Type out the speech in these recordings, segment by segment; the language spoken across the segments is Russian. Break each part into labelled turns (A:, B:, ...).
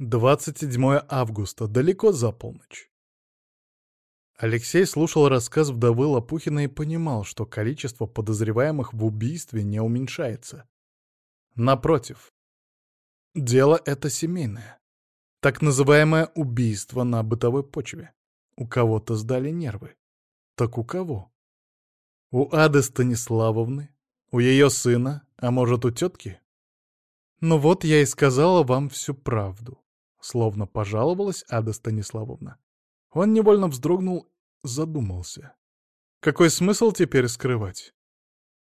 A: 27 августа, далеко за полночь. Алексей слушал рассказ вдовы Лопухина и понимал, что количество подозреваемых в убийстве не уменьшается. Напротив, дело это семейное. Так называемое убийство на бытовой почве. У кого-то сдали нервы. Так у кого? У Ады Станиславовны? У ее сына? А может, у тетки? Ну вот я и сказала вам всю правду. Словно пожаловалась Ада Станиславовна. Он невольно вздрогнул, задумался. Какой смысл теперь скрывать?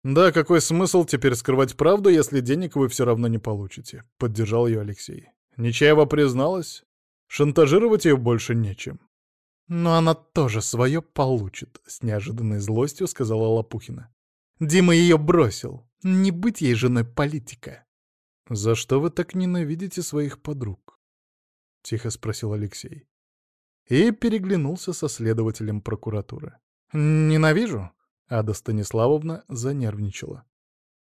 A: Да, какой смысл теперь скрывать правду, если денег вы все равно не получите? Поддержал ее Алексей. Нечаева призналась. Шантажировать ее больше нечем. Но она тоже свое получит, с неожиданной злостью сказала Лопухина. Дима ее бросил. Не быть ей женой политика. За что вы так ненавидите своих подруг? — тихо спросил Алексей. И переглянулся со следователем прокуратуры. «Ненавижу?» — Ада Станиславовна занервничала.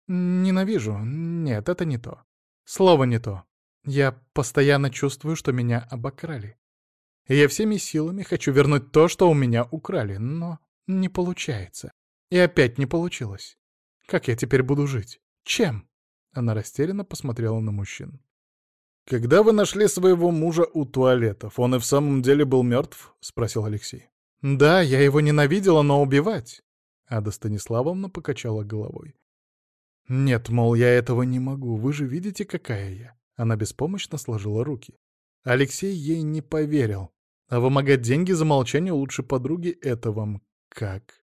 A: «Ненавижу. Нет, это не то. Слово не то. Я постоянно чувствую, что меня обокрали. Я всеми силами хочу вернуть то, что у меня украли, но не получается. И опять не получилось. Как я теперь буду жить? Чем?» Она растерянно посмотрела на мужчин. «Когда вы нашли своего мужа у туалетов, он и в самом деле был мертв?» — спросил Алексей. «Да, я его ненавидела, но убивать...» Ада Станиславовна покачала головой. «Нет, мол, я этого не могу, вы же видите, какая я». Она беспомощно сложила руки. Алексей ей не поверил. А вымогать деньги за молчание лучше подруги — это вам как?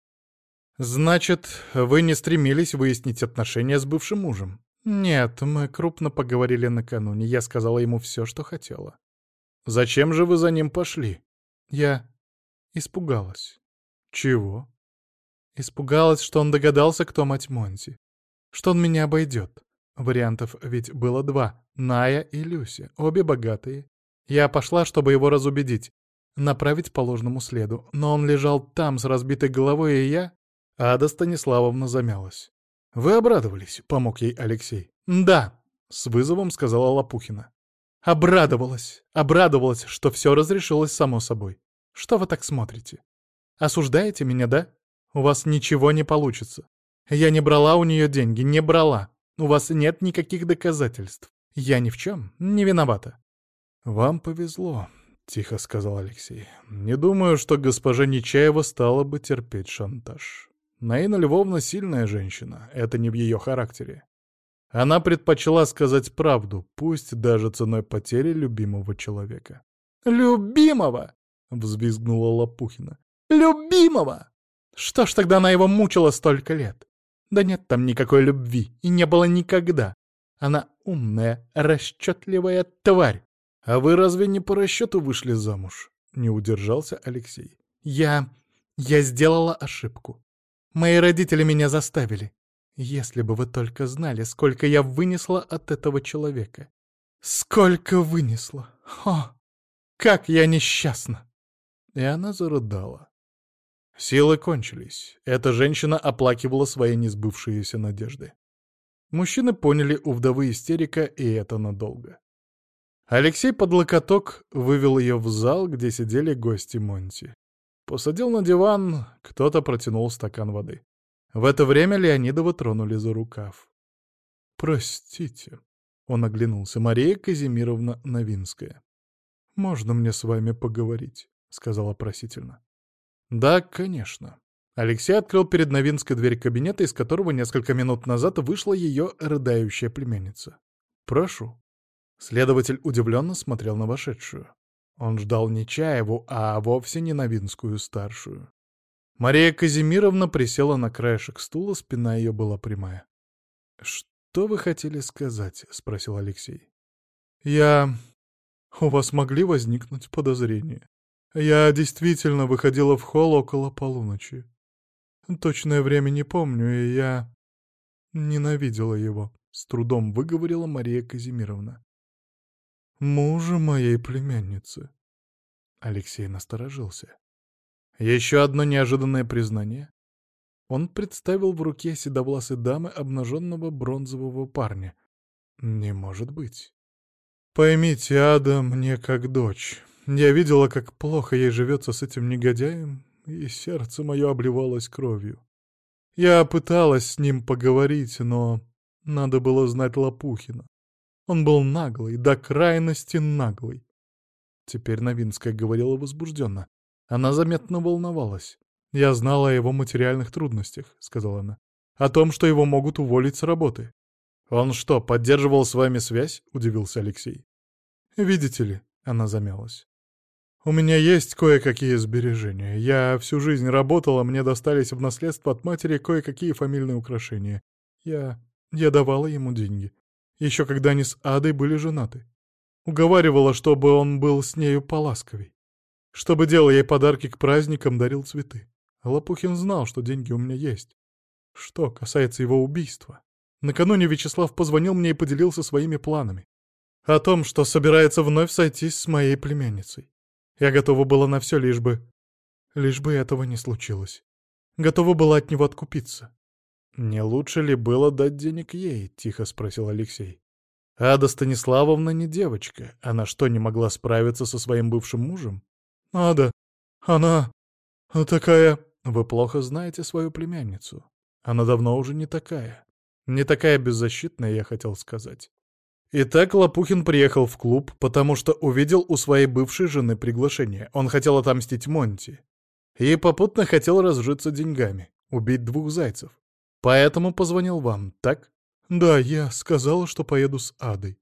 A: «Значит, вы не стремились выяснить отношения с бывшим мужем?» «Нет, мы крупно поговорили накануне. Я сказала ему все, что хотела». «Зачем же вы за ним пошли?» «Я испугалась». «Чего?» Испугалась, что он догадался, кто мать Монти. Что он меня обойдет. Вариантов ведь было два — Ная и Люся, обе богатые. Я пошла, чтобы его разубедить, направить по ложному следу, но он лежал там с разбитой головой, и я... Ада Станиславовна замялась. «Вы обрадовались?» — помог ей Алексей. «Да», — с вызовом сказала Лопухина. «Обрадовалась, обрадовалась, что все разрешилось само собой. Что вы так смотрите? Осуждаете меня, да? У вас ничего не получится. Я не брала у нее деньги, не брала. У вас нет никаких доказательств. Я ни в чем не виновата». «Вам повезло», — тихо сказал Алексей. «Не думаю, что госпожа Нечаева стала бы терпеть шантаж». Наина Львовна сильная женщина, это не в ее характере. Она предпочла сказать правду, пусть даже ценой потери любимого человека. «Любимого!» — взвизгнула Лопухина. «Любимого! Что ж тогда она его мучила столько лет? Да нет там никакой любви, и не было никогда. Она умная, расчетливая тварь. А вы разве не по расчету вышли замуж?» — не удержался Алексей. «Я... я сделала ошибку. Мои родители меня заставили. Если бы вы только знали, сколько я вынесла от этого человека. Сколько вынесла! О, как я несчастна!» И она зарыдала. Силы кончились. Эта женщина оплакивала свои несбывшиеся надежды. Мужчины поняли у вдовы истерика, и это надолго. Алексей под локоток вывел ее в зал, где сидели гости Монти. Посадил на диван, кто-то протянул стакан воды. В это время Леонидова тронули за рукав. «Простите», — он оглянулся, — «Мария Казимировна Новинская». «Можно мне с вами поговорить?» — сказала просительно. «Да, конечно». Алексей открыл перед Новинской дверь кабинета, из которого несколько минут назад вышла ее рыдающая племянница. «Прошу». Следователь удивленно смотрел на вошедшую. Он ждал не Чаеву, а вовсе не Новинскую старшую. Мария Казимировна присела на краешек стула, спина ее была прямая. «Что вы хотели сказать?» — спросил Алексей. «Я... У вас могли возникнуть подозрения. Я действительно выходила в холл около полуночи. Точное время не помню, и я... ненавидела его», — с трудом выговорила Мария Казимировна. Мужа моей племянницы. Алексей насторожился. Еще одно неожиданное признание. Он представил в руке седовласой дамы обнаженного бронзового парня. Не может быть. Поймите, Ада мне как дочь. Я видела, как плохо ей живется с этим негодяем, и сердце мое обливалось кровью. Я пыталась с ним поговорить, но надо было знать Лопухина. Он был наглый, до крайности наглый. Теперь Новинская говорила возбужденно. Она заметно волновалась. «Я знала о его материальных трудностях», — сказала она. «О том, что его могут уволить с работы». «Он что, поддерживал с вами связь?» — удивился Алексей. «Видите ли», — она замялась. «У меня есть кое-какие сбережения. Я всю жизнь работала, мне достались в наследство от матери кое-какие фамильные украшения. Я... я давала ему деньги. Еще когда они с Адой были женаты. Уговаривала, чтобы он был с нею поласковей. Чтобы делал ей подарки к праздникам, дарил цветы. Лопухин знал, что деньги у меня есть. Что касается его убийства. Накануне Вячеслав позвонил мне и поделился своими планами. О том, что собирается вновь сойтись с моей племянницей. Я готова была на все, лишь бы... Лишь бы этого не случилось. Готова была от него откупиться. «Не лучше ли было дать денег ей?» — тихо спросил Алексей. Ада Станиславовна не девочка. Она что, не могла справиться со своим бывшим мужем? Ада, она... такая... Вы плохо знаете свою племянницу. Она давно уже не такая. Не такая беззащитная, я хотел сказать. Итак, Лопухин приехал в клуб, потому что увидел у своей бывшей жены приглашение. Он хотел отомстить Монти. И попутно хотел разжиться деньгами, убить двух зайцев. Поэтому позвонил вам, так? «Да, я сказала, что поеду с Адой».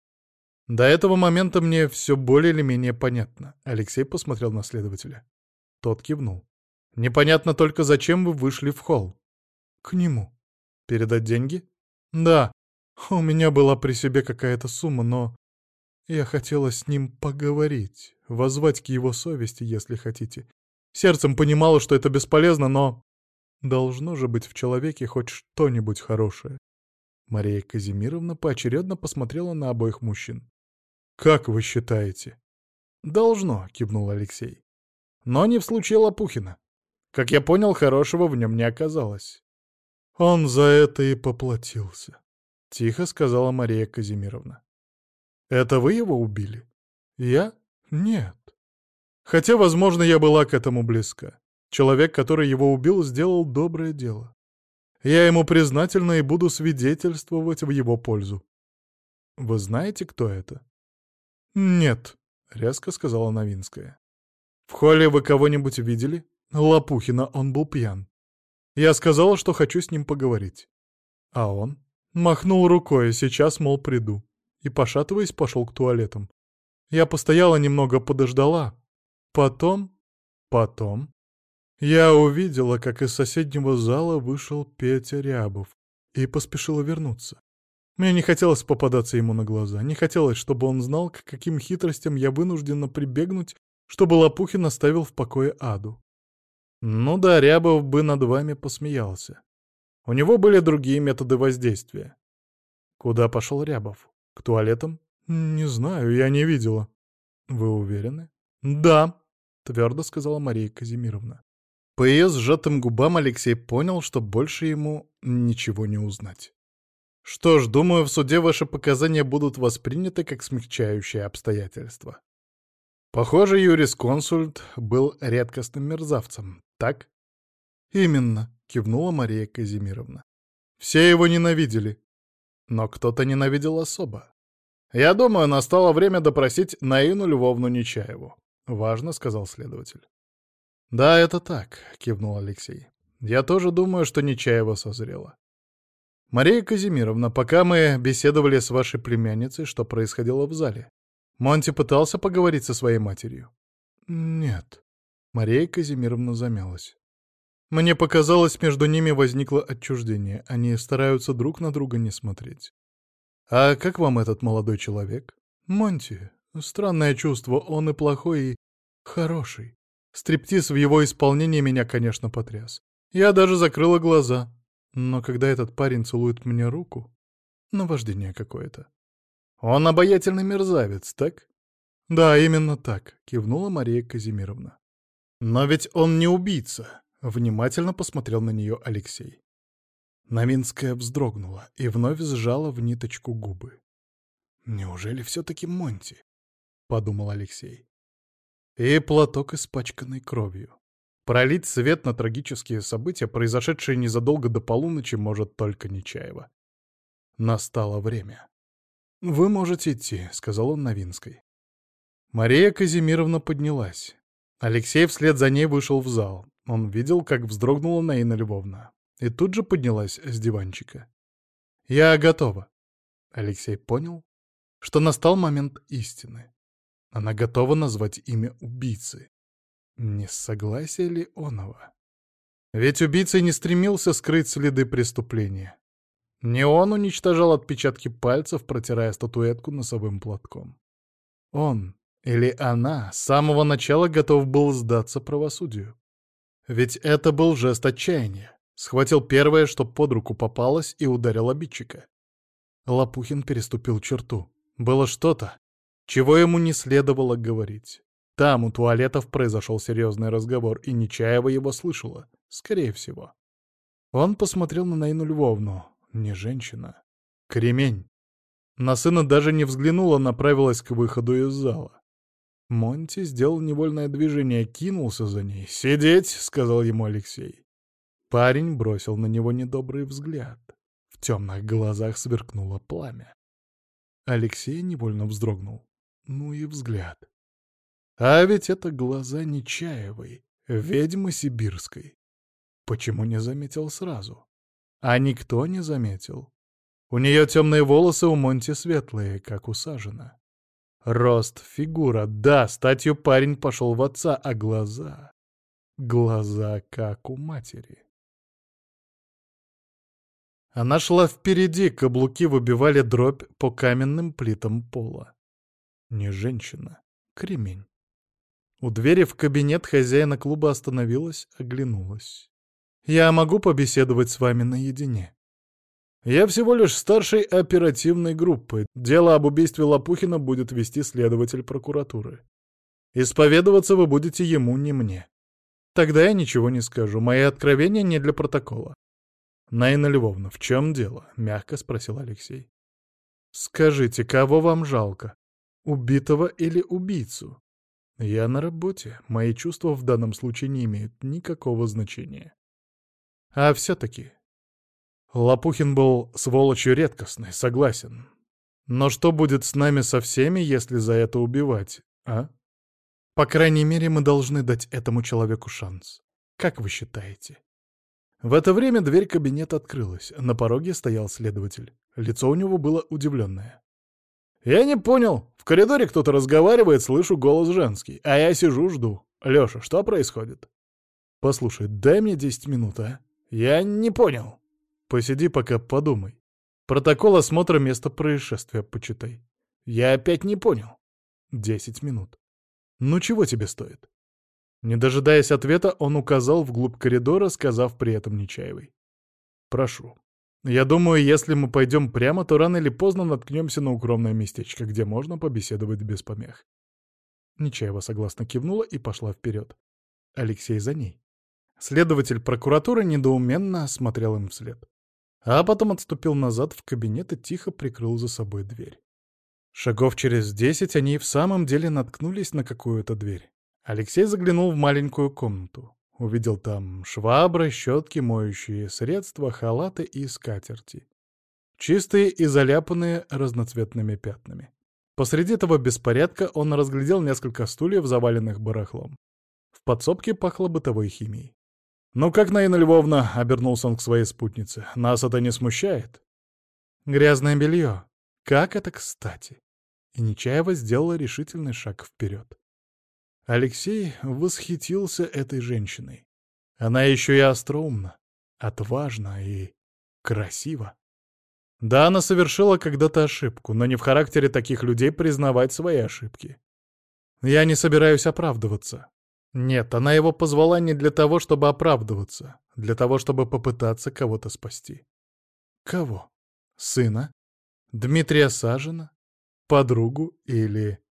A: До этого момента мне все более или менее понятно. Алексей посмотрел на следователя. Тот кивнул. «Непонятно только, зачем вы вышли в холл?» «К нему». «Передать деньги?» «Да. У меня была при себе какая-то сумма, но я хотела с ним поговорить, воззвать к его совести, если хотите. Сердцем понимала, что это бесполезно, но... Должно же быть в человеке хоть что-нибудь хорошее. Мария Казимировна поочередно посмотрела на обоих мужчин. «Как вы считаете?» «Должно», — кивнул Алексей. «Но не в случае Лопухина. Как я понял, хорошего в нем не оказалось». «Он за это и поплатился», — тихо сказала Мария Казимировна. «Это вы его убили?» «Я? Нет. Хотя, возможно, я была к этому близка. Человек, который его убил, сделал доброе дело. Я ему признательна и буду свидетельствовать в его пользу. Вы знаете, кто это? Нет, резко сказала Новинская. В холле вы кого-нибудь видели? Лопухина, он был пьян. Я сказала, что хочу с ним поговорить. А он махнул рукой, сейчас, мол, приду. И, пошатываясь, пошел к туалетам. Я постояла немного, подождала. Потом... Потом... Я увидела, как из соседнего зала вышел Петя Рябов и поспешила вернуться. Мне не хотелось попадаться ему на глаза, не хотелось, чтобы он знал, к каким хитростям я вынуждена прибегнуть, чтобы Лопухин оставил в покое Аду. Ну да, Рябов бы над вами посмеялся. У него были другие методы воздействия. Куда пошел Рябов? К туалетам? Не знаю, я не видела. Вы уверены? Да, твердо сказала Мария Казимировна. По ее сжатым губам Алексей понял, что больше ему ничего не узнать. Что ж, думаю, в суде ваши показания будут восприняты как смягчающие обстоятельства. Похоже, юрисконсульт был редкостным мерзавцем, так? Именно, кивнула Мария Казимировна. Все его ненавидели. Но кто-то ненавидел особо. Я думаю, настало время допросить Наину Львовну Нечаеву. Важно, сказал следователь. «Да, это так», — кивнул Алексей. «Я тоже думаю, что Нечаева созрела. Мария Казимировна, пока мы беседовали с вашей племянницей, что происходило в зале? Монти пытался поговорить со своей матерью?» «Нет». Мария Казимировна замялась. Мне показалось, между ними возникло отчуждение. Они стараются друг на друга не смотреть. «А как вам этот молодой человек?» «Монти. Странное чувство. Он и плохой, и хороший. Стриптиз в его исполнении меня, конечно, потряс. Я даже закрыла глаза. Но когда этот парень целует мне руку... Наваждение какое-то. Он обаятельный мерзавец, так? Да, именно так, кивнула Мария Казимировна. Но ведь он не убийца, внимательно посмотрел на нее Алексей. Новинская вздрогнула и вновь сжала в ниточку губы. Неужели все-таки Монти? — подумал Алексей. И платок, испачканный кровью. Пролить свет на трагические события, произошедшие незадолго до полуночи, может только Нечаева. Настало время. «Вы можете идти», — сказал он Новинской. Мария Казимировна поднялась. Алексей вслед за ней вышел в зал. Он видел, как вздрогнула Наина Львовна. И тут же поднялась с диванчика. «Я готова». Алексей понял, что настал момент истины. Она готова назвать имя убийцы. Не согласие ли оного? Ведь убийца не стремился скрыть следы преступления. Не он уничтожал отпечатки пальцев, протирая статуэтку носовым платком. Он или она с самого начала готов был сдаться правосудию. Ведь это был жест отчаяния. Схватил первое, что под руку попалось, и ударил обидчика. Лопухин переступил черту. Было что-то, чего ему не следовало говорить. Там, у туалетов, произошел серьезный разговор, и Нечаева его слышала, скорее всего. Он посмотрел на Наину Львовну. Не женщина. Кремень. На сына даже не взглянула, направилась к выходу из зала. Монти сделал невольное движение, кинулся за ней. «Сидеть!» — сказал ему Алексей. Парень бросил на него недобрый взгляд. В темных глазах сверкнуло пламя. Алексей невольно вздрогнул. Ну и взгляд. А ведь это глаза Нечаевой, ведьмы сибирской. Почему не заметил сразу? А никто не заметил. У нее темные волосы, у Монти светлые, как у Сажена. Рост, фигура, да, статью парень пошел в отца, а глаза... Глаза, как у матери. Она шла впереди, каблуки выбивали дробь по каменным плитам пола. Не женщина, кремень. У двери в кабинет хозяина клуба остановилась, оглянулась. «Я могу побеседовать с вами наедине?» «Я всего лишь старший оперативной группы. Дело об убийстве Лопухина будет вести следователь прокуратуры. Исповедоваться вы будете ему, не мне. Тогда я ничего не скажу. Мои откровения не для протокола. «Наина Львовна, в чем дело?» — мягко спросил Алексей. «Скажите, кого вам жалко? Убитого или убийцу?» «Я на работе. Мои чувства в данном случае не имеют никакого значения». «А все-таки...» Лопухин был сволочью редкостной, согласен. Но что будет с нами со всеми, если за это убивать, а? По крайней мере, мы должны дать этому человеку шанс. Как вы считаете? В это время дверь кабинета открылась. На пороге стоял следователь. Лицо у него было удивленное. «Я не понял. В коридоре кто-то разговаривает, слышу голос женский. А я сижу, жду. Лёша, что происходит?» «Послушай, дай мне десять минут, а?» «Я не понял». «Посиди пока, подумай. Протокол осмотра места происшествия почитай». «Я опять не понял». «Десять минут. Ну чего тебе стоит?» Не дожидаясь ответа, он указал вглубь коридора, сказав при этом Нечаевой. «Прошу. Я думаю, если мы пойдем прямо, то рано или поздно наткнемся на укромное местечко, где можно побеседовать без помех». Нечаева согласно кивнула и пошла вперед. Алексей за ней. Следователь прокуратуры недоуменно осмотрел им вслед. А потом отступил назад в кабинет и тихо прикрыл за собой дверь. Шагов через десять они в самом деле наткнулись на какую-то дверь. Алексей заглянул в маленькую комнату. Увидел там швабры, щетки, моющие средства, халаты и скатерти. Чистые и заляпанные разноцветными пятнами. Посреди этого беспорядка он разглядел несколько стульев, заваленных барахлом. В подсобке пахло бытовой химией. «Ну как, Наина Львовна?» — обернулся он к своей спутнице. «Нас это не смущает?» «Грязное белье. Как это кстати!» И Нечаева сделала решительный шаг вперед. Алексей восхитился этой женщиной. Она еще и остроумна, отважна и красива. Да, она совершила когда-то ошибку, но не в характере таких людей признавать свои ошибки. Я не собираюсь оправдываться. Нет, она его позвала не для того, чтобы оправдываться, для того, чтобы попытаться кого-то спасти. Кого? Сына? Дмитрия Сажина? Подругу или...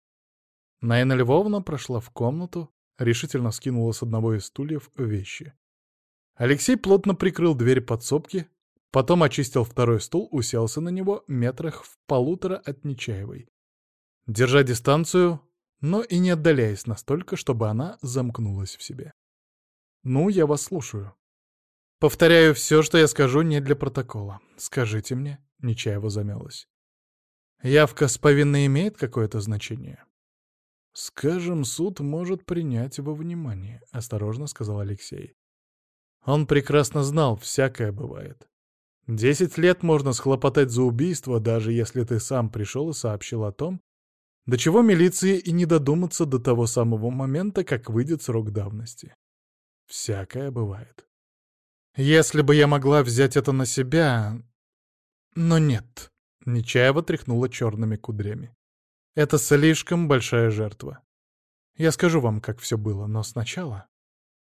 A: Наина Львовна прошла в комнату, решительно скинула с одного из стульев вещи. Алексей плотно прикрыл дверь подсобки, Потом очистил второй стул, уселся на него метрах в полутора от Нечаевой. Держа дистанцию, но и не отдаляясь настолько, чтобы она замкнулась в себе. «Ну, я вас слушаю». «Повторяю все, что я скажу, не для протокола. Скажите мне», — Нечаева замялась. «Явка с повинной имеет какое-то значение?» «Скажем, суд может принять во внимание», — осторожно сказал Алексей. Он прекрасно знал, всякое бывает. Десять лет можно схлопотать за убийство, даже если ты сам пришел и сообщил о том, до чего милиции и не додуматься до того самого момента, как выйдет срок давности. Всякое бывает. Если бы я могла взять это на себя... Но нет. Нечаева тряхнула черными кудрями. Это слишком большая жертва. Я скажу вам, как все было, но сначала...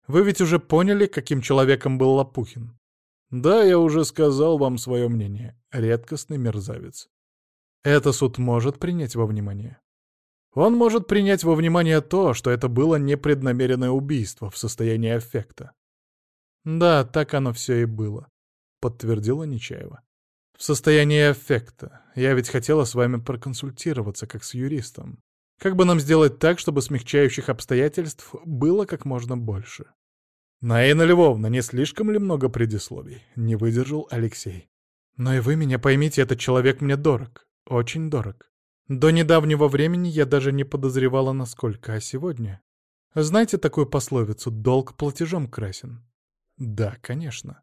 A: Вы ведь уже поняли, каким человеком был Лопухин. Да, я уже сказал вам свое мнение. Редкостный мерзавец. Это суд может принять во внимание. Он может принять во внимание то, что это было непреднамеренное убийство в состоянии аффекта. Да, так оно все и было, подтвердила Нечаева. В состоянии аффекта. Я ведь хотела с вами проконсультироваться, как с юристом. Как бы нам сделать так, чтобы смягчающих обстоятельств было как можно больше? «Наина Львовна, не слишком ли много предисловий?» — не выдержал Алексей. «Но и вы меня поймите, этот человек мне дорог. Очень дорог. До недавнего времени я даже не подозревала, насколько, а сегодня... Знаете такую пословицу «долг платежом красен»?» «Да, конечно».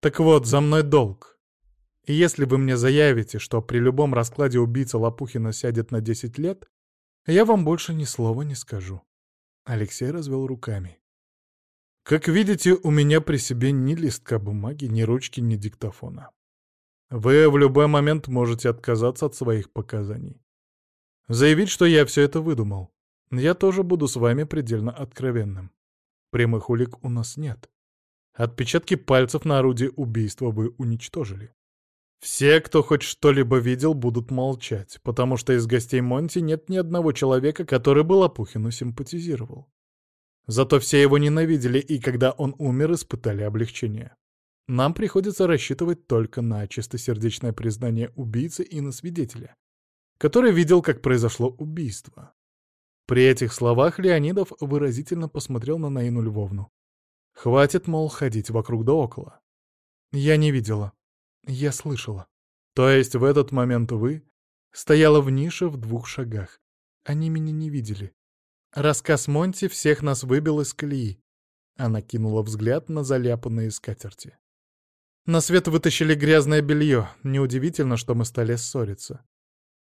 A: «Так вот, за мной долг. Если вы мне заявите, что при любом раскладе убийца Лопухина сядет на 10 лет, я вам больше ни слова не скажу». Алексей развел руками. Как видите, у меня при себе ни листка бумаги, ни ручки, ни диктофона. Вы в любой момент можете отказаться от своих показаний. Заявить, что я все это выдумал. Я тоже буду с вами предельно откровенным. Прямых улик у нас нет. Отпечатки пальцев на орудии убийства вы уничтожили. Все, кто хоть что-либо видел, будут молчать, потому что из гостей Монти нет ни одного человека, который бы Лопухину симпатизировал. Зато все его ненавидели, и когда он умер, испытали облегчение. Нам приходится рассчитывать только на чистосердечное признание убийцы и на свидетеля, который видел, как произошло убийство. При этих словах Леонидов выразительно посмотрел на Наину Львовну. Хватит, мол, ходить вокруг да около. Я не видела. Я слышала. То есть в этот момент вы стояла в нише в двух шагах. Они меня не видели. Рассказ Монти всех нас выбил из колеи. Она кинула взгляд на заляпанные скатерти. На свет вытащили грязное белье. Неудивительно, что мы стали ссориться.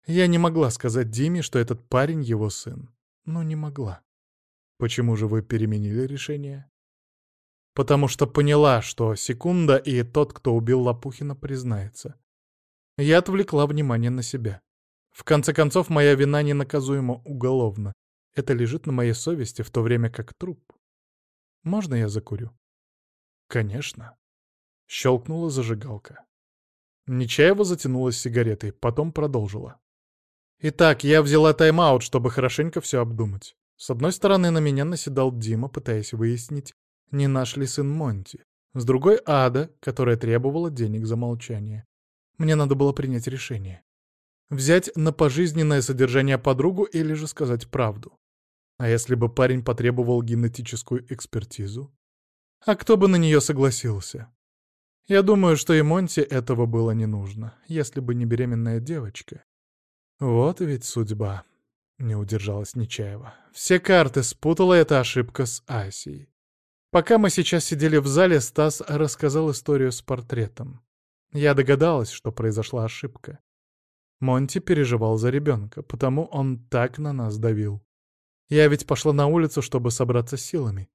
A: Я не могла сказать Диме, что этот парень его сын. Ну, не могла. Почему же вы переменили решение? Потому что поняла, что Секунда и тот, кто убил Лопухина, признается. Я отвлекла внимание на себя. В конце концов, моя вина не наказуема уголовно. Это лежит на моей совести, в то время как труп. Можно я закурю? Конечно. Щелкнула зажигалка. Нечаева затянулась сигаретой, потом продолжила. Итак, я взяла тайм-аут, чтобы хорошенько все обдумать. С одной стороны, на меня наседал Дима, пытаясь выяснить, не наш ли сын Монти. С другой — Ада, которая требовала денег за молчание. Мне надо было принять решение. Взять на пожизненное содержание подругу или же сказать правду. А если бы парень потребовал генетическую экспертизу? А кто бы на нее согласился? Я думаю, что и Монти этого было не нужно, если бы не беременная девочка. Вот ведь судьба. Не удержалась Нечаева. Все карты спутала эта ошибка с Асией. Пока мы сейчас сидели в зале, Стас рассказал историю с портретом. Я догадалась, что произошла ошибка. Монти переживал за ребенка, потому он так на нас давил. Я ведь пошла на улицу, чтобы собраться силами.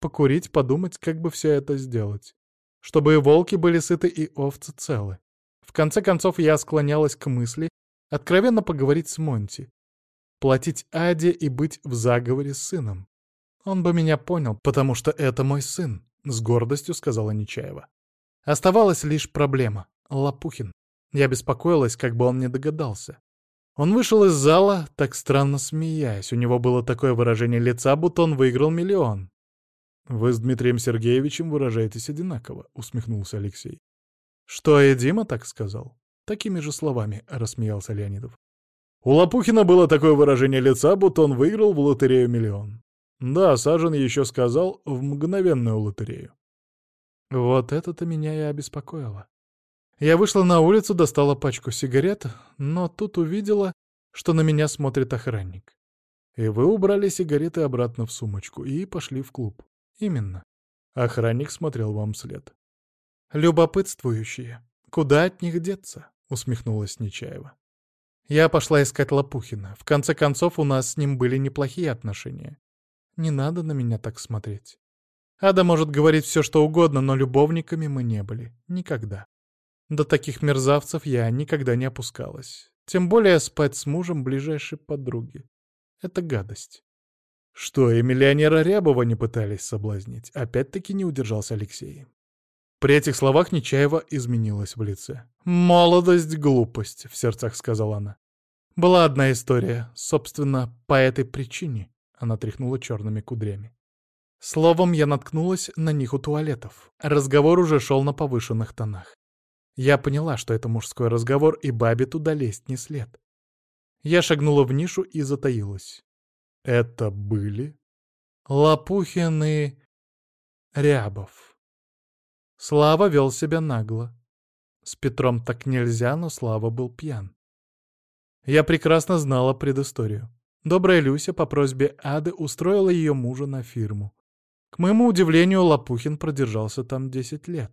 A: Покурить, подумать, как бы все это сделать. Чтобы и волки были сыты, и овцы целы. В конце концов, я склонялась к мысли откровенно поговорить с Монти. Платить Аде и быть в заговоре с сыном. Он бы меня понял, потому что это мой сын, — с гордостью сказала Нечаева. Оставалась лишь проблема — Лопухин. Я беспокоилась, как бы он не догадался. Он вышел из зала, так странно смеясь. У него было такое выражение лица, будто он выиграл миллион. «Вы с Дмитрием Сергеевичем выражаетесь одинаково», — усмехнулся Алексей. «Что и Дима так сказал?» Такими же словами рассмеялся Леонидов. У Лопухина было такое выражение лица, будто он выиграл в лотерею миллион. Да, Сажен еще сказал в мгновенную лотерею. Вот это-то меня и обеспокоило. Я вышла на улицу, достала пачку сигарет, но тут увидела, что на меня смотрит охранник. И вы убрали сигареты обратно в сумочку и пошли в клуб. Именно. Охранник смотрел вам вслед. «Любопытствующие. Куда от них деться?» — усмехнулась Нечаева. Я пошла искать Лопухина. В конце концов, у нас с ним были неплохие отношения. Не надо на меня так смотреть. Ада может говорить все, что угодно, но любовниками мы не были. Никогда. До таких мерзавцев я никогда не опускалась. Тем более спать с мужем ближайшей подруги. Это гадость. Что, и миллионера Рябова не пытались соблазнить? Опять-таки не удержался Алексей. При этих словах Нечаева изменилась в лице. «Молодость — глупость», — в сердцах сказала она. «Была одна история, собственно, по этой причине», — она тряхнула черными кудрями. Словом, я наткнулась на них у туалетов. Разговор уже шел на повышенных тонах. Я поняла, что это мужской разговор, и бабе туда лезть не след. Я шагнула в нишу и затаилась. Это были Лопухин и Рябов. Слава вел себя нагло. С Петром так нельзя, но Слава был пьян. Я прекрасно знала предысторию. Добрая Люся по просьбе Ады устроила ее мужа на фирму. К моему удивлению, Лопухин продержался там 10 лет.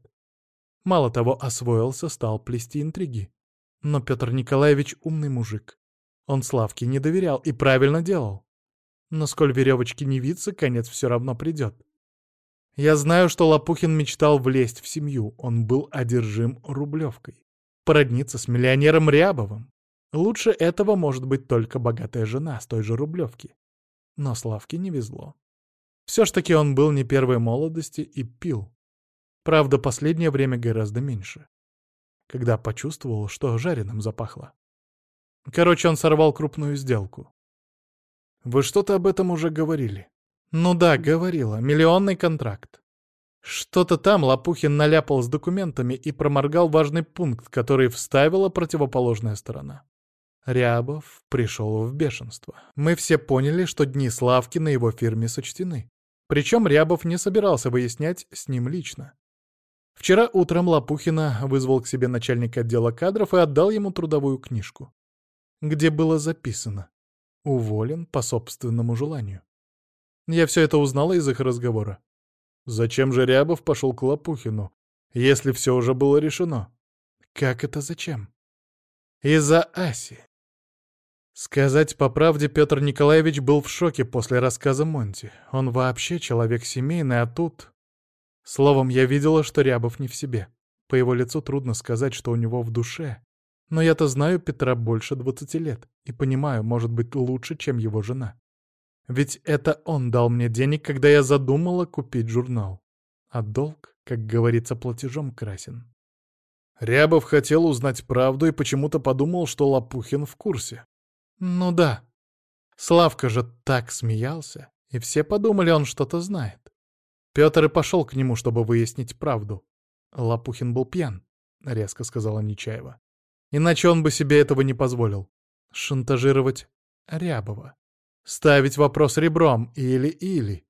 A: Мало того, освоился, стал плести интриги. Но Петр Николаевич умный мужик. Он Славке не доверял и правильно делал. Но сколь веревочки не виться, конец все равно придет. Я знаю, что Лопухин мечтал влезть в семью, он был одержим Рублевкой. Породниться с миллионером Рябовым. Лучше этого может быть только богатая жена с той же Рублевки. Но Славке не везло. Все ж таки он был не первой молодости и пил. Правда, последнее время гораздо меньше. Когда почувствовал, что жареным запахло. Короче, он сорвал крупную сделку. Вы что-то об этом уже говорили? Ну да, говорила. Миллионный контракт. Что-то там Лопухин наляпал с документами и проморгал важный пункт, который вставила противоположная сторона. Рябов пришел в бешенство. Мы все поняли, что дни Славки на его фирме сочтены. Причем Рябов не собирался выяснять с ним лично. Вчера утром Лопухина вызвал к себе начальника отдела кадров и отдал ему трудовую книжку, где было записано «Уволен по собственному желанию». Я все это узнала из их разговора. Зачем же Рябов пошел к Лопухину, если все уже было решено? Как это зачем? Из-за Аси. Сказать по правде, Петр Николаевич был в шоке после рассказа Монти. Он вообще человек семейный, а тут... Словом, я видела, что Рябов не в себе. По его лицу трудно сказать, что у него в душе. Но я-то знаю Петра больше двадцати лет и понимаю, может быть, лучше, чем его жена. Ведь это он дал мне денег, когда я задумала купить журнал. А долг, как говорится, платежом красен. Рябов хотел узнать правду и почему-то подумал, что Лопухин в курсе. Ну да. Славка же так смеялся, и все подумали, он что-то знает. Петр и пошел к нему, чтобы выяснить правду. Лопухин был пьян, — резко сказала Нечаева. Иначе он бы себе этого не позволил. Шантажировать Рябова. Ставить вопрос ребром или-или.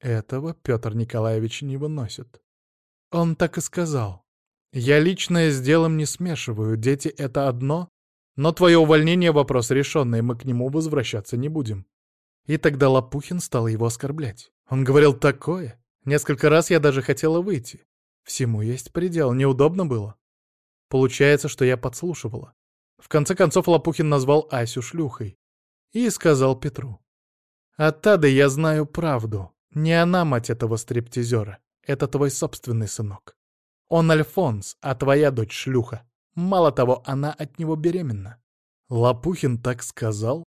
A: Этого Петр Николаевич не выносит. Он так и сказал. Я личное с делом не смешиваю, дети — это одно, но твое увольнение — вопрос решенный, мы к нему возвращаться не будем. И тогда Лопухин стал его оскорблять. Он говорил такое. Несколько раз я даже хотела выйти. Всему есть предел, неудобно было. Получается, что я подслушивала. В конце концов Лопухин назвал Асю шлюхой. И сказал Петру. От Тады я знаю правду. Не она мать этого стриптизера. Это твой собственный сынок. Он Альфонс, а твоя дочь шлюха. Мало того, она от него беременна. Лопухин так сказал?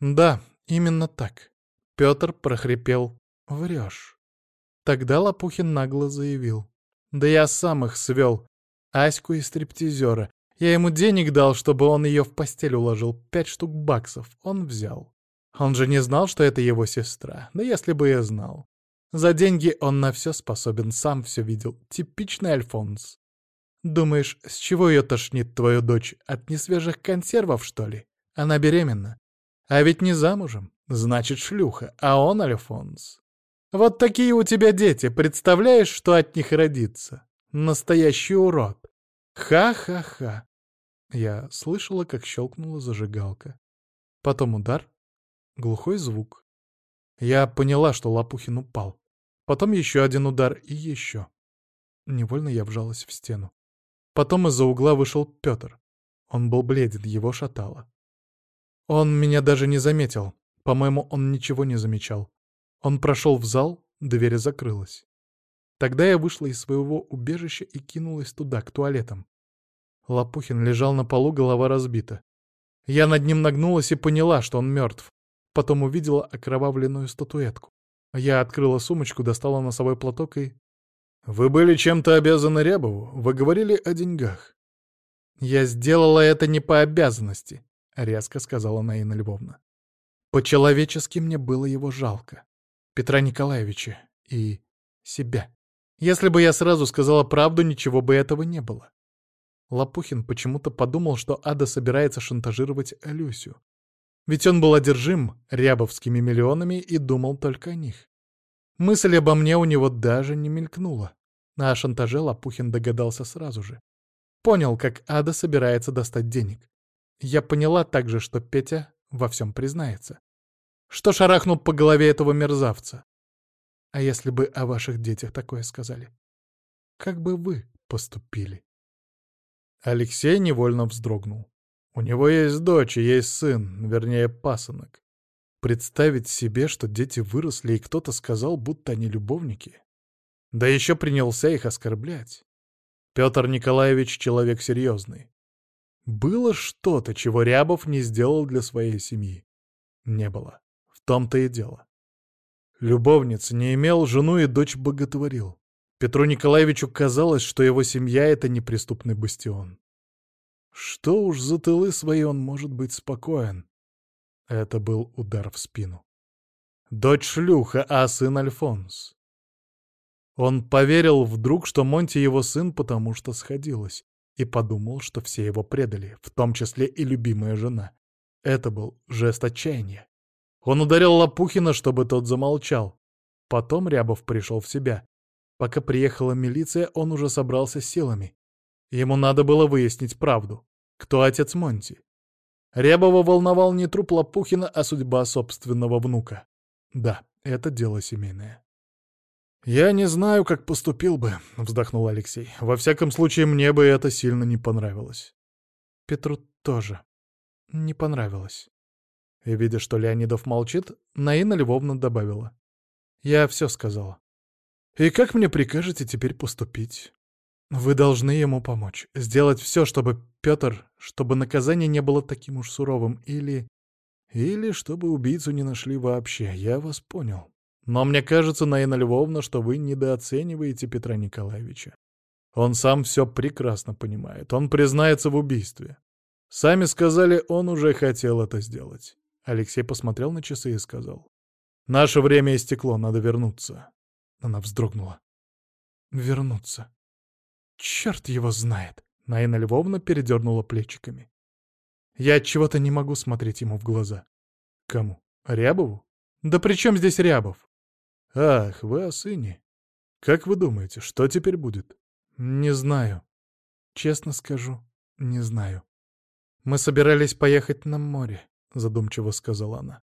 A: Да, именно так. Петр прохрипел. Врешь. Тогда Лопухин нагло заявил. Да я сам их свел. Аську и стриптизера. Я ему денег дал, чтобы он ее в постель уложил. Пять штук баксов. Он взял. Он же не знал, что это его сестра. Да если бы я знал. За деньги он на все способен, сам все видел. Типичный Альфонс. Думаешь, с чего ее тошнит твою дочь? От несвежих консервов, что ли? Она беременна. А ведь не замужем. Значит, шлюха. А он Альфонс. Вот такие у тебя дети. Представляешь, что от них родится? Настоящий урод. Ха-ха-ха. Я слышала, как щелкнула зажигалка. Потом удар, глухой звук. Я поняла, что Лопухин упал. Потом еще один удар и еще. Невольно я вжалась в стену. Потом из-за угла вышел Петр. Он был бледен, его шатало. Он меня даже не заметил. По-моему, он ничего не замечал. Он прошел в зал, дверь закрылась. Тогда я вышла из своего убежища и кинулась туда, к туалетам. Лопухин лежал на полу, голова разбита. Я над ним нагнулась и поняла, что он мертв. Потом увидела окровавленную статуэтку. Я открыла сумочку, достала носовой платок и «Вы были чем-то обязаны Рябову? Вы говорили о деньгах». «Я сделала это не по обязанности», — резко сказала Наина Львовна. «По-человечески мне было его жалко. Петра Николаевича и себя. Если бы я сразу сказала правду, ничего бы этого не было». Лопухин почему-то подумал, что Ада собирается шантажировать Люсю. Ведь он был одержим рябовскими миллионами и думал только о них. Мысль обо мне у него даже не мелькнула. А о шантаже Лопухин догадался сразу же. Понял, как Ада собирается достать денег. Я поняла также, что Петя во всем признается. Что шарахнул по голове этого мерзавца? А если бы о ваших детях такое сказали? Как бы вы поступили? Алексей невольно вздрогнул. У него есть дочь и есть сын, вернее, пасынок. Представить себе, что дети выросли, и кто-то сказал, будто они любовники. Да еще принялся их оскорблять. Петр Николаевич — человек серьезный. Было что-то, чего Рябов не сделал для своей семьи. Не было. В том-то и дело. Любовниц не имел, жену и дочь боготворил. Петру Николаевичу казалось, что его семья — это неприступный бастион. Что уж за тылы свои он может быть спокоен. Это был удар в спину. Дочь шлюха, а сын Альфонс. Он поверил вдруг, что Монти его сын, потому что сходилось, и подумал, что все его предали, в том числе и любимая жена. Это был жест отчаяния. Он ударил Лопухина, чтобы тот замолчал. Потом Рябов пришел в себя. Пока приехала милиция, он уже собрался силами. Ему надо было выяснить правду. Кто отец Монти? Рябова волновал не труп Лопухина, а судьба собственного внука. Да, это дело семейное. «Я не знаю, как поступил бы», — вздохнул Алексей. «Во всяком случае, мне бы это сильно не понравилось». Петру тоже не понравилось. И, видя, что Леонидов молчит, Наина Львовна добавила. «Я все сказала. И как мне прикажете теперь поступить?» Вы должны ему помочь. Сделать все, чтобы Петр, чтобы наказание не было таким уж суровым. Или... Или чтобы убийцу не нашли вообще. Я вас понял. Но мне кажется, Наина Львовна, что вы недооцениваете Петра Николаевича. Он сам все прекрасно понимает. Он признается в убийстве. Сами сказали, он уже хотел это сделать. Алексей посмотрел на часы и сказал. «Наше время истекло, надо вернуться». Она вздрогнула. «Вернуться. Черт его знает. Наина Львовна передернула плечиками. Я от чего-то не могу смотреть ему в глаза. Кому? Рябову? Да при чем здесь Рябов? Ах, вы о сыне. Как вы думаете, что теперь будет? Не знаю. Честно скажу, не знаю. Мы собирались поехать на море, задумчиво сказала она.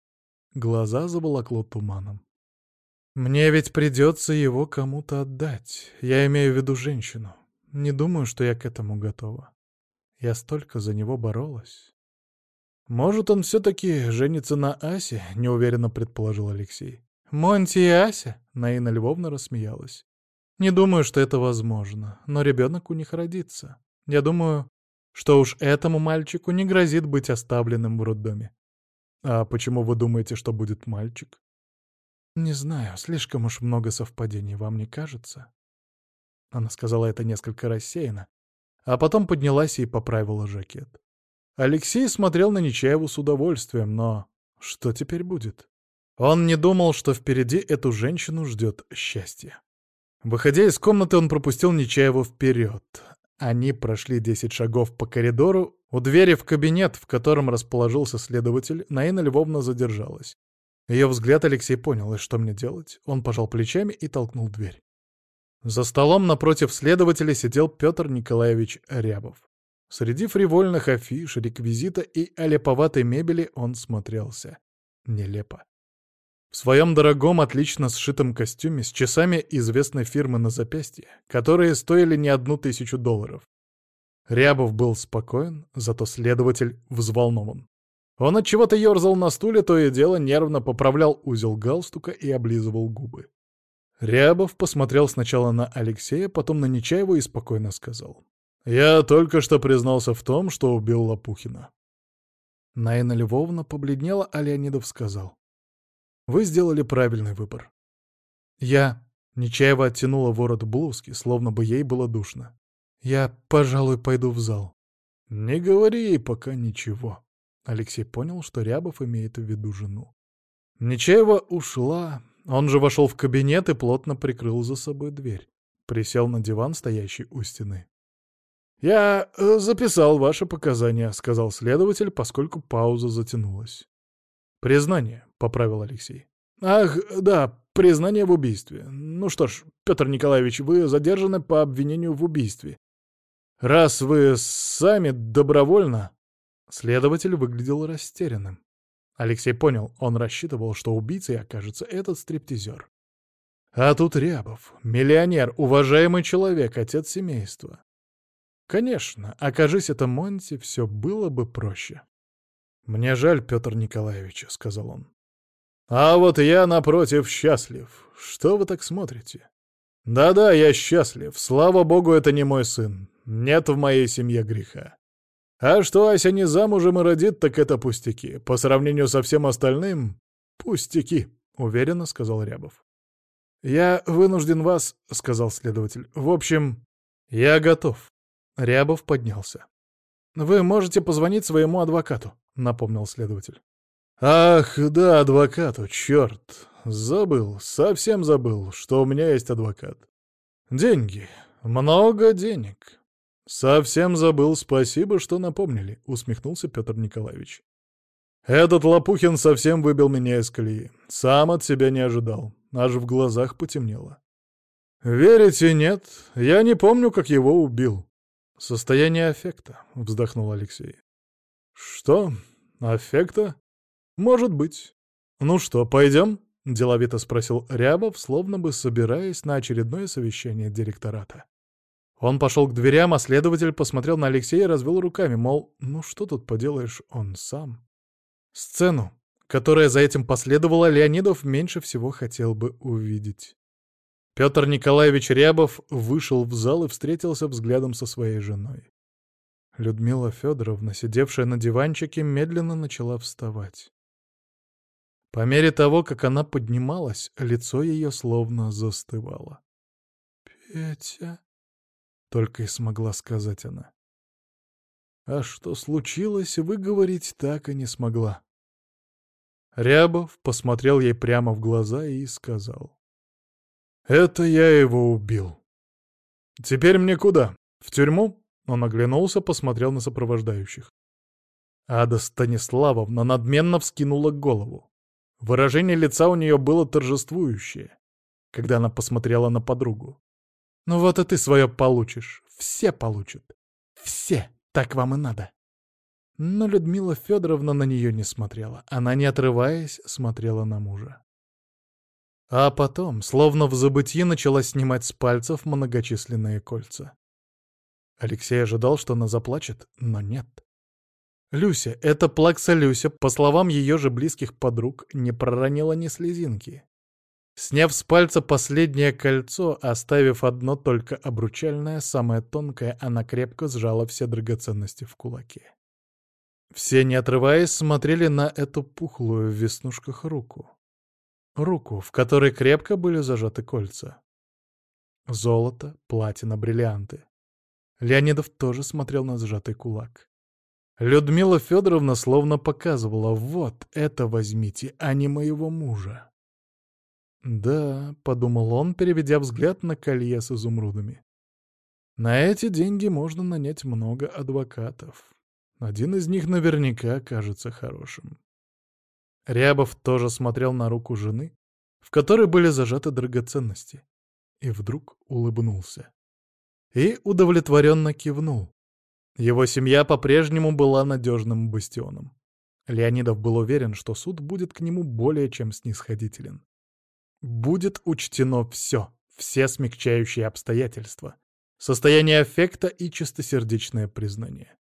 A: Глаза заволокло туманом. Мне ведь придется его кому-то отдать. Я имею в виду женщину. Не думаю, что я к этому готова. Я столько за него боролась. Может, он все-таки женится на Асе, неуверенно предположил Алексей. Монти и Ася? Наина Львовна рассмеялась. Не думаю, что это возможно, но ребенок у них родится. Я думаю, что уж этому мальчику не грозит быть оставленным в роддоме. А почему вы думаете, что будет мальчик? Не знаю, слишком уж много совпадений, вам не кажется? Она сказала это несколько рассеянно, а потом поднялась и поправила жакет. Алексей смотрел на Нечаеву с удовольствием, но что теперь будет? Он не думал, что впереди эту женщину ждет счастье. Выходя из комнаты, он пропустил Нечаеву вперед. они прошли десять шагов по коридору, у двери в кабинет, в котором расположился следователь, Наина Львовна задержалась. Ее взгляд Алексей понял, и что мне делать? Он пожал плечами и толкнул дверь. За столом напротив следователя сидел Петр Николаевич Рябов. Среди фривольных афиш, реквизита и аляповатой мебели он смотрелся. Нелепо. В своем дорогом, отлично сшитом костюме с часами известной фирмы на запястье, которые стоили не одну тысячу долларов. Рябов был спокоен, зато следователь взволнован. Он от чего-то ерзал на стуле, то и дело нервно поправлял узел галстука и облизывал губы. Рябов посмотрел сначала на Алексея, потом на Нечаева и спокойно сказал. «Я только что признался в том, что убил Лопухина». Наина Львовна побледнела, а Леонидов сказал. Вы сделали правильный выбор. Я... Нечаева оттянула ворот блузки, словно бы ей было душно. Я, пожалуй, пойду в зал. Не говори ей пока ничего. Алексей понял, что Рябов имеет в виду жену. Нечаева ушла. Он же вошел в кабинет и плотно прикрыл за собой дверь. Присел на диван, стоящий у стены. «Я э, записал ваши показания», — сказал следователь, поскольку пауза затянулась. «Признание», — поправил Алексей. «Ах, да, признание в убийстве. Ну что ж, Петр Николаевич, вы задержаны по обвинению в убийстве. Раз вы сами добровольно...» Следователь выглядел растерянным. Алексей понял, он рассчитывал, что убийцей окажется этот стриптизер. А тут Рябов, миллионер, уважаемый человек, отец семейства. Конечно, окажись это Монти, все было бы проще. «Мне жаль Петр Николаевич», — сказал он. «А вот я, напротив, счастлив. Что вы так смотрите?» «Да-да, я счастлив. Слава богу, это не мой сын. Нет в моей семье греха. А что Ася не замужем и родит, так это пустяки. По сравнению со всем остальным — пустяки», — уверенно сказал Рябов. «Я вынужден вас», — сказал следователь. «В общем, я готов». Рябов поднялся. «Вы можете позвонить своему адвокату», — напомнил следователь. «Ах, да, адвокату, черт! Забыл, совсем забыл, что у меня есть адвокат. Деньги, много денег. Совсем забыл, спасибо, что напомнили», — усмехнулся Петр Николаевич. «Этот Лопухин совсем выбил меня из колеи. Сам от себя не ожидал. Аж в глазах потемнело. Верите, нет? Я не помню, как его убил». «Состояние аффекта», — вздохнул Алексей. «Что? Аффекта? Может быть. Ну что, пойдем?» — деловито спросил Рябов, словно бы собираясь на очередное совещание директората. Он пошел к дверям, а следователь посмотрел на Алексея и развел руками, мол, ну что тут поделаешь, он сам. Сцену, которая за этим последовала, Леонидов меньше всего хотел бы увидеть. Петр Николаевич Рябов вышел в зал и встретился взглядом со своей женой. Людмила Федоровна, сидевшая на диванчике, медленно начала вставать. По мере того, как она поднималась, лицо ее словно застывало. «Петя...» — только и смогла сказать она. А что случилось, выговорить так и не смогла. Рябов посмотрел ей прямо в глаза и сказал. «Это я его убил. Теперь мне куда? В тюрьму?» Он оглянулся, посмотрел на сопровождающих. Ада Станиславовна надменно вскинула голову. Выражение лица у нее было торжествующее, когда она посмотрела на подругу. «Ну вот и ты свое получишь. Все получат. Все. Так вам и надо». Но Людмила Федоровна на нее не смотрела. Она, не отрываясь, смотрела на мужа. А потом, словно в забытье, начала снимать с пальцев многочисленные кольца. Алексей ожидал, что она заплачет, но нет. Люся, эта плакса Люся, по словам ее же близких подруг, не проронила ни слезинки. Сняв с пальца последнее кольцо, оставив одно только обручальное, самое тонкое, она крепко сжала все драгоценности в кулаке. Все, не отрываясь, смотрели на эту пухлую в веснушках руку. Руку, в которой крепко были зажаты кольца. Золото, платина, бриллианты. Леонидов тоже смотрел на сжатый кулак. Людмила Федоровна словно показывала, вот это возьмите, а не моего мужа. «Да», — подумал он, переведя взгляд на колье с изумрудами. На эти деньги можно нанять много адвокатов. Один из них наверняка кажется хорошим. Рябов тоже смотрел на руку жены, в которой были зажаты драгоценности, и вдруг улыбнулся. И удовлетворенно кивнул. Его семья по-прежнему была надежным бастионом. Леонидов был уверен, что суд будет к нему более чем снисходителен. Будет учтено все, все смягчающие обстоятельства, состояние аффекта и чистосердечное признание.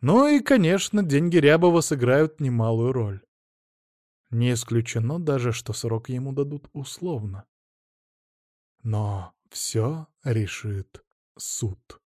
A: Ну и, конечно, деньги Рябова сыграют немалую роль. Не исключено даже, что срок ему дадут условно. Но все решит суд.